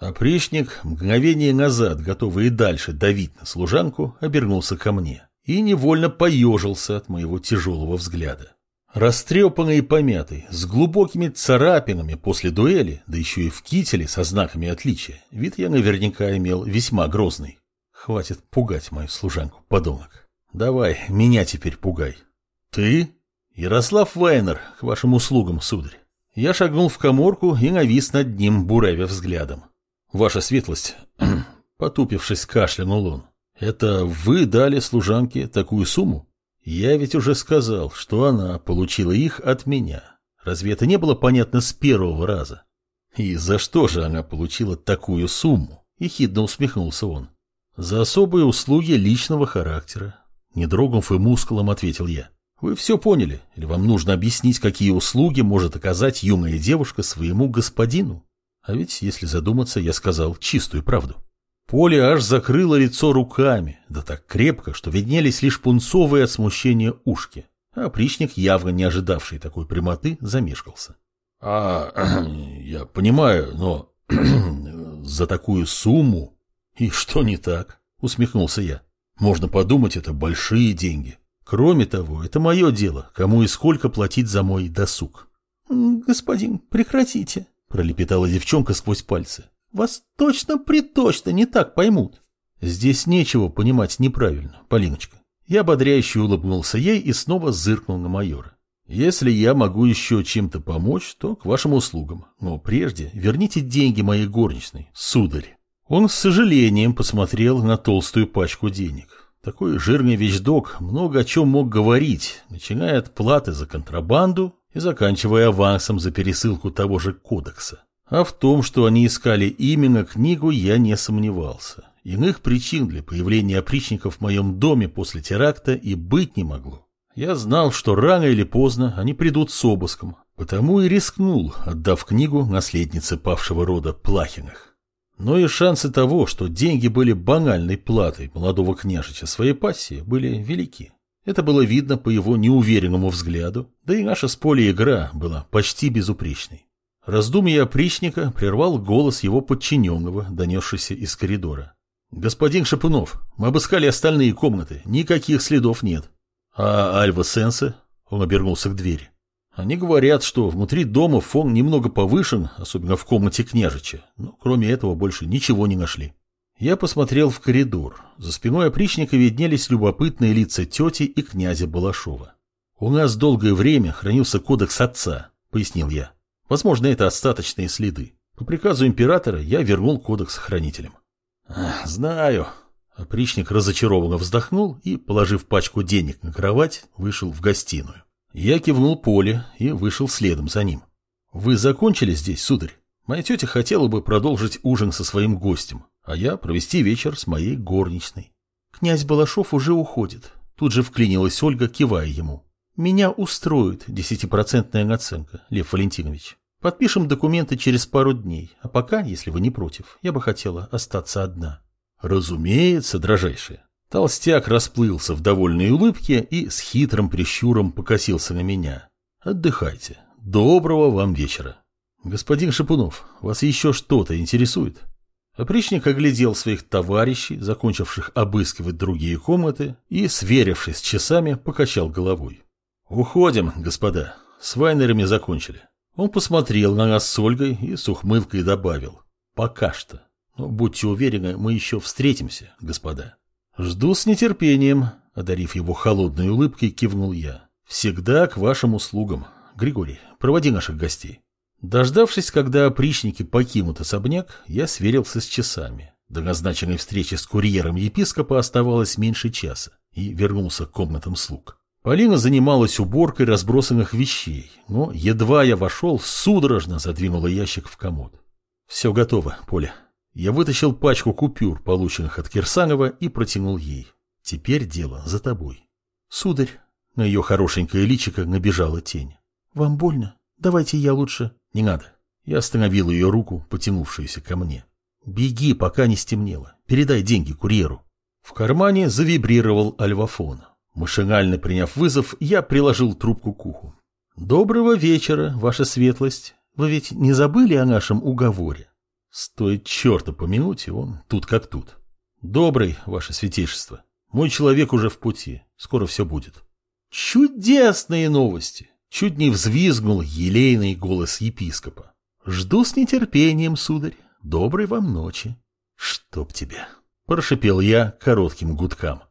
Опричник, мгновение назад, готовый и дальше давить на служанку, обернулся ко мне и невольно поежился от моего тяжелого взгляда. Растрепанный и помятый, с глубокими царапинами после дуэли, да еще и в кителе со знаками отличия, вид я наверняка имел весьма грозный. Хватит пугать мою служанку, подонок. Давай, меня теперь пугай. Ты? Ярослав Вайнер, к вашим услугам, сударь. Я шагнул в коморку и навис над ним, буравя взглядом. Ваша светлость, потупившись, кашлянул он. Это вы дали служанке такую сумму? Я ведь уже сказал, что она получила их от меня. Разве это не было понятно с первого раза? И за что же она получила такую сумму? Ехидно усмехнулся он. За особые услуги личного характера. Не дрогнув и мускулом, ответил я. Вы все поняли? Или вам нужно объяснить, какие услуги может оказать юная девушка своему господину? А ведь, если задуматься, я сказал чистую правду. Поле аж закрыло лицо руками, да так крепко, что виднелись лишь пунцовые от смущения ушки. А опричник, явно не ожидавший такой прямоты, замешкался. — А, я понимаю, но за такую сумму... И что не так? — усмехнулся я. Можно подумать, это большие деньги. Кроме того, это мое дело, кому и сколько платить за мой досуг. — Господин, прекратите, — пролепетала девчонка сквозь пальцы. Вас точно-приточно не так поймут. Здесь нечего понимать неправильно, Полиночка. Я ободряюще улыбнулся ей и снова зыркнул на майора. Если я могу еще чем-то помочь, то к вашим услугам. Но прежде верните деньги моей горничной, сударь. Он с сожалением посмотрел на толстую пачку денег. Такой жирный вещдок много о чем мог говорить, начиная от платы за контрабанду и заканчивая авансом за пересылку того же кодекса. А в том, что они искали именно книгу, я не сомневался. Иных причин для появления опричников в моем доме после теракта и быть не могло. Я знал, что рано или поздно они придут с обыском, потому и рискнул, отдав книгу наследнице павшего рода Плахиных. Но и шансы того, что деньги были банальной платой молодого княжича своей пассии, были велики. Это было видно по его неуверенному взгляду, да и наша с полей игра была почти безупречной. Раздумье опричника прервал голос его подчиненного, донесшийся из коридора. «Господин Шапунов, мы обыскали остальные комнаты, никаких следов нет». «А Альва Сенсе?» Он обернулся к двери. «Они говорят, что внутри дома фон немного повышен, особенно в комнате княжича, но кроме этого больше ничего не нашли». Я посмотрел в коридор. За спиной опричника виднелись любопытные лица тети и князя Балашова. «У нас долгое время хранился кодекс отца», — пояснил я. Возможно, это остаточные следы. По приказу императора я вернул кодекс хранителям. Знаю. Опричник разочарованно вздохнул и, положив пачку денег на кровать, вышел в гостиную. Я кивнул Поле и вышел следом за ним. Вы закончили здесь, сударь? Моя тетя хотела бы продолжить ужин со своим гостем, а я провести вечер с моей горничной. Князь Балашов уже уходит. Тут же вклинилась Ольга, кивая ему. Меня устроит десятипроцентная наценка, Лев Валентинович. Подпишем документы через пару дней, а пока, если вы не против, я бы хотела остаться одна. Разумеется, дрожайшая. Толстяк расплылся в довольной улыбке и с хитрым прищуром покосился на меня. Отдыхайте. Доброго вам вечера. Господин Шипунов, вас еще что-то интересует? Опричник оглядел своих товарищей, закончивших обыскивать другие комнаты, и, сверившись с часами, покачал головой. «Уходим, господа. С вайнерами закончили. Он посмотрел на нас с Ольгой и с ухмылкой добавил. Пока что. Но будьте уверены, мы еще встретимся, господа. Жду с нетерпением, одарив его холодной улыбкой, кивнул я. Всегда к вашим услугам. Григорий, проводи наших гостей. Дождавшись, когда опричники покинут особняк, я сверился с часами. До назначенной встречи с курьером епископа оставалось меньше часа и вернулся к комнатам слуг. Полина занималась уборкой разбросанных вещей, но едва я вошел, судорожно задвинула ящик в комод. Все готово, Поля. Я вытащил пачку купюр, полученных от Кирсанова, и протянул ей. Теперь дело за тобой. Сударь, на ее хорошенькое личико набежала тень. Вам больно? Давайте я лучше... Не надо. Я остановил ее руку, потянувшуюся ко мне. Беги, пока не стемнело. Передай деньги курьеру. В кармане завибрировал альвафон. Машинально приняв вызов, я приложил трубку к уху. «Доброго вечера, ваша светлость. Вы ведь не забыли о нашем уговоре?» Стоит черта помянуть, и он тут как тут. Добрый, ваше святейшество. Мой человек уже в пути. Скоро все будет. Чудесные новости! Чуть не взвизгнул елейный голос епископа. Жду с нетерпением, сударь. Доброй вам ночи. Чтоб тебя. Прошипел я коротким гудкам.